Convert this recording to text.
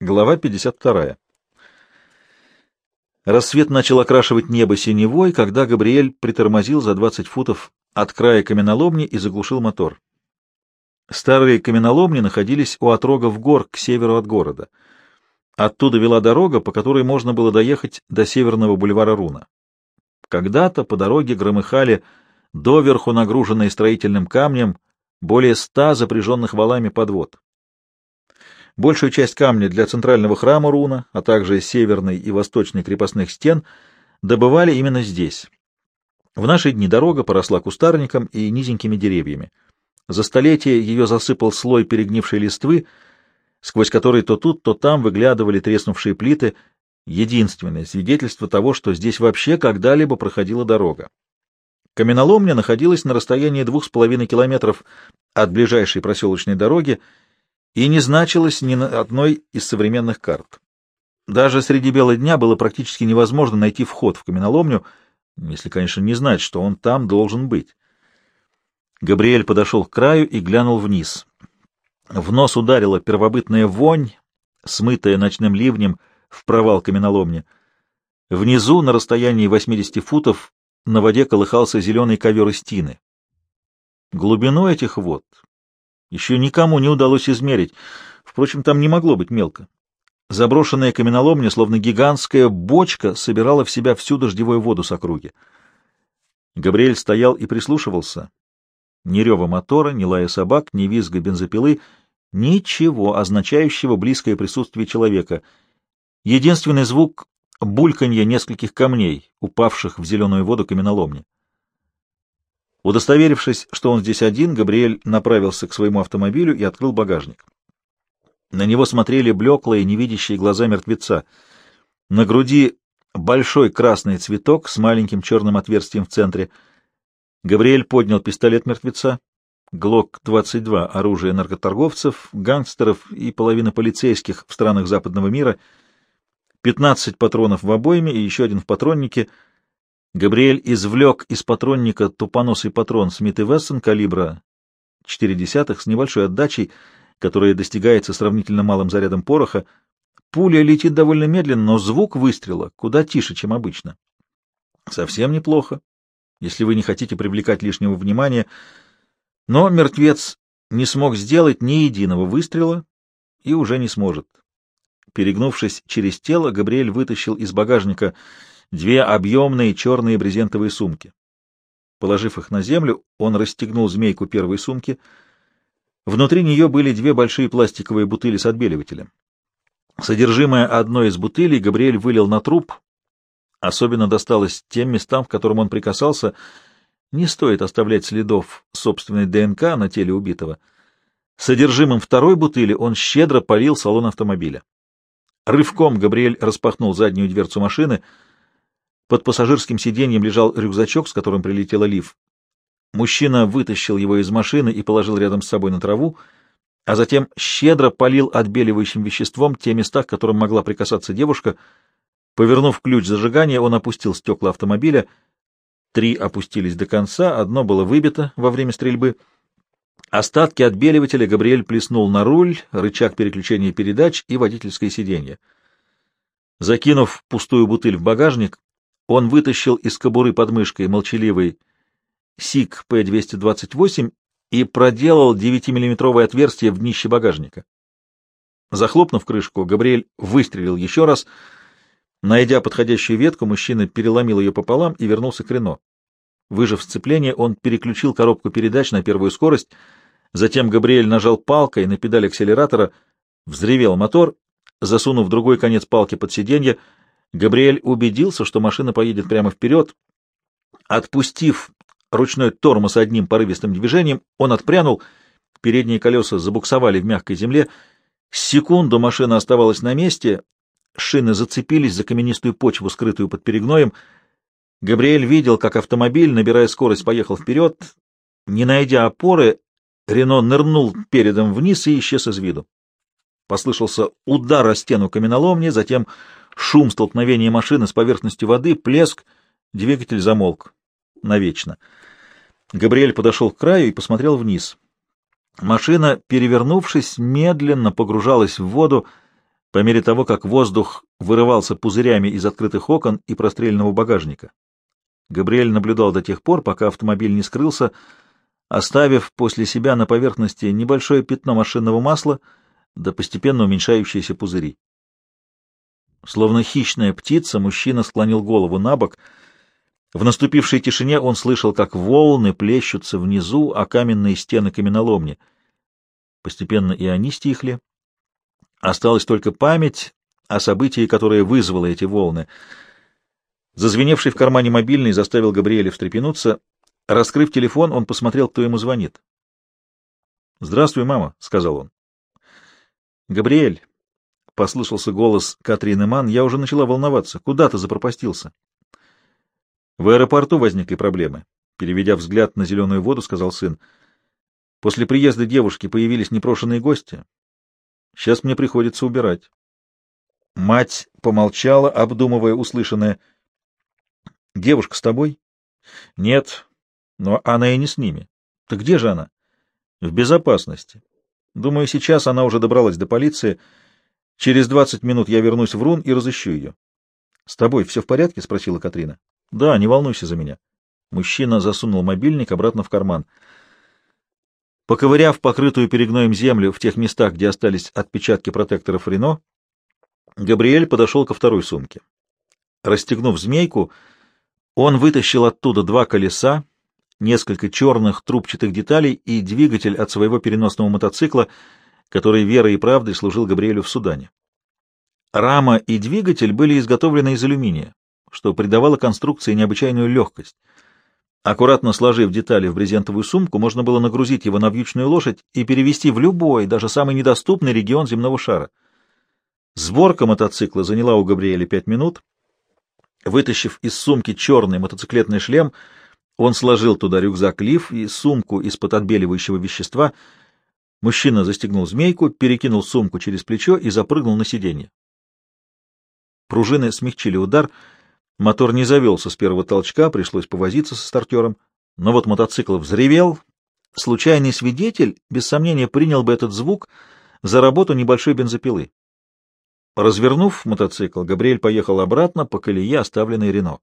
Глава 52. Рассвет начал окрашивать небо синевой, когда Габриэль притормозил за 20 футов от края каменоломни и заглушил мотор. Старые каменоломни находились у отрогов гор к северу от города. Оттуда вела дорога, по которой можно было доехать до северного бульвара Руна. Когда-то по дороге громыхали доверху нагруженные строительным камнем более ста запряженных валами подвод. Большую часть камня для центрального храма Руна, а также северной и восточной крепостных стен добывали именно здесь. В наши дни дорога поросла кустарником и низенькими деревьями. За столетие ее засыпал слой перегнившей листвы, сквозь который то тут, то там выглядывали треснувшие плиты, единственное свидетельство того, что здесь вообще когда-либо проходила дорога. Каменоломня находилась на расстоянии двух с половиной километров от ближайшей проселочной дороги и не значилось ни на одной из современных карт. Даже среди бела дня было практически невозможно найти вход в каменоломню, если, конечно, не знать, что он там должен быть. Габриэль подошел к краю и глянул вниз. В нос ударила первобытная вонь, смытая ночным ливнем в провал каменоломни. Внизу, на расстоянии 80 футов, на воде колыхался зеленый ковер из тины. Глубину этих вод еще никому не удалось измерить. Впрочем, там не могло быть мелко. Заброшенная каменоломня, словно гигантская бочка, собирала в себя всю дождевую воду с округи. Габриэль стоял и прислушивался. Ни рева мотора, ни лая собак, ни визга бензопилы, ничего, означающего близкое присутствие человека. Единственный звук — бульканье нескольких камней, упавших в зеленую воду каменоломни. Удостоверившись, что он здесь один, Габриэль направился к своему автомобилю и открыл багажник. На него смотрели блеклые, невидящие глаза мертвеца. На груди большой красный цветок с маленьким черным отверстием в центре. Габриэль поднял пистолет мертвеца. ГЛОК-22 — оружие наркоторговцев, гангстеров и половины полицейских в странах западного мира. 15 патронов в обойме и еще один в патроннике — Габриэль извлек из патронника тупоносый патрон Смит и Вессон калибра 0,4 с небольшой отдачей, которая достигается сравнительно малым зарядом пороха. Пуля летит довольно медленно, но звук выстрела куда тише, чем обычно. Совсем неплохо, если вы не хотите привлекать лишнего внимания. Но мертвец не смог сделать ни единого выстрела и уже не сможет. Перегнувшись через тело, Габриэль вытащил из багажника две объемные черные брезентовые сумки. Положив их на землю, он расстегнул змейку первой сумки. Внутри нее были две большие пластиковые бутыли с отбеливателем. Содержимое одной из бутылей Габриэль вылил на труп. Особенно досталось тем местам, к которым он прикасался. Не стоит оставлять следов собственной ДНК на теле убитого. Содержимым второй бутыли он щедро полил салон автомобиля. Рывком Габриэль распахнул заднюю дверцу машины — под пассажирским сиденьем лежал рюкзачок, с которым прилетела Лив. Мужчина вытащил его из машины и положил рядом с собой на траву, а затем щедро полил отбеливающим веществом те места, к которым могла прикасаться девушка. Повернув ключ зажигания, он опустил стекла автомобиля. Три опустились до конца, одно было выбито во время стрельбы. Остатки отбеливателя Габриэль плеснул на руль, рычаг переключения передач и водительское сиденье. Закинув пустую бутыль в багажник, он вытащил из кобуры под мышкой молчаливый СИК П-228 и проделал 9-миллиметровое отверстие в днище багажника. Захлопнув крышку, Габриэль выстрелил еще раз. Найдя подходящую ветку, мужчина переломил ее пополам и вернулся к Рено. Выжав сцепление, он переключил коробку передач на первую скорость. Затем Габриэль нажал палкой на педаль акселератора, взревел мотор, засунув другой конец палки под сиденье, Габриэль убедился, что машина поедет прямо вперед. Отпустив ручной тормоз одним порывистым движением, он отпрянул, передние колеса забуксовали в мягкой земле. Секунду машина оставалась на месте, шины зацепились за каменистую почву, скрытую под перегноем. Габриэль видел, как автомобиль, набирая скорость, поехал вперед. Не найдя опоры, Рено нырнул передом вниз и исчез из виду. Послышался удар о стену каменоломни, затем Шум столкновения машины с поверхностью воды, плеск, двигатель замолк. Навечно. Габриэль подошел к краю и посмотрел вниз. Машина, перевернувшись, медленно погружалась в воду, по мере того, как воздух вырывался пузырями из открытых окон и простреленного багажника. Габриэль наблюдал до тех пор, пока автомобиль не скрылся, оставив после себя на поверхности небольшое пятно машинного масла до постепенно уменьшающиеся пузыри. Словно хищная птица, мужчина склонил голову на бок. В наступившей тишине он слышал, как волны плещутся внизу, а каменные стены каменоломни. Постепенно и они стихли. Осталась только память о событии, которое вызвало эти волны. Зазвеневший в кармане мобильный заставил Габриэля встрепенуться. Раскрыв телефон, он посмотрел, кто ему звонит. «Здравствуй, мама», — сказал он. «Габриэль», — послышался голос Катрины Ман, — «я уже начала волноваться. Куда ты запропастился?» «В аэропорту возникли проблемы», — переведя взгляд на зеленую воду, сказал сын. «После приезда девушки появились непрошенные гости. Сейчас мне приходится убирать». Мать помолчала, обдумывая услышанное. «Девушка с тобой?» «Нет, но она и не с ними. Так где же она? В безопасности. Думаю, сейчас она уже добралась до полиции. Через двадцать минут я вернусь в Рун и разыщу ее. — С тобой все в порядке? — спросила Катрина. — Да, не волнуйся за меня. Мужчина засунул мобильник обратно в карман. Поковыряв покрытую перегноем землю в тех местах, где остались отпечатки протекторов Рено, Габриэль подошел ко второй сумке. Расстегнув змейку, он вытащил оттуда два колеса, несколько черных трубчатых деталей и двигатель от своего переносного мотоцикла, который верой и правдой служил Габриэлю в Судане. Рама и двигатель были изготовлены из алюминия, что придавало конструкции необычайную легкость. Аккуратно сложив детали в брезентовую сумку, можно было нагрузить его на вьючную лошадь и перевести в любой, даже самый недоступный регион земного шара. Сборка мотоцикла заняла у Габриэля пять минут. Вытащив из сумки черный мотоциклетный шлем — он сложил туда рюкзак лиф и сумку из-под отбеливающего вещества. Мужчина застегнул змейку, перекинул сумку через плечо и запрыгнул на сиденье. Пружины смягчили удар, мотор не завелся с первого толчка, пришлось повозиться со стартером. Но вот мотоцикл взревел. Случайный свидетель, без сомнения, принял бы этот звук за работу небольшой бензопилы. Развернув мотоцикл, Габриэль поехал обратно по колее, оставленной Рено.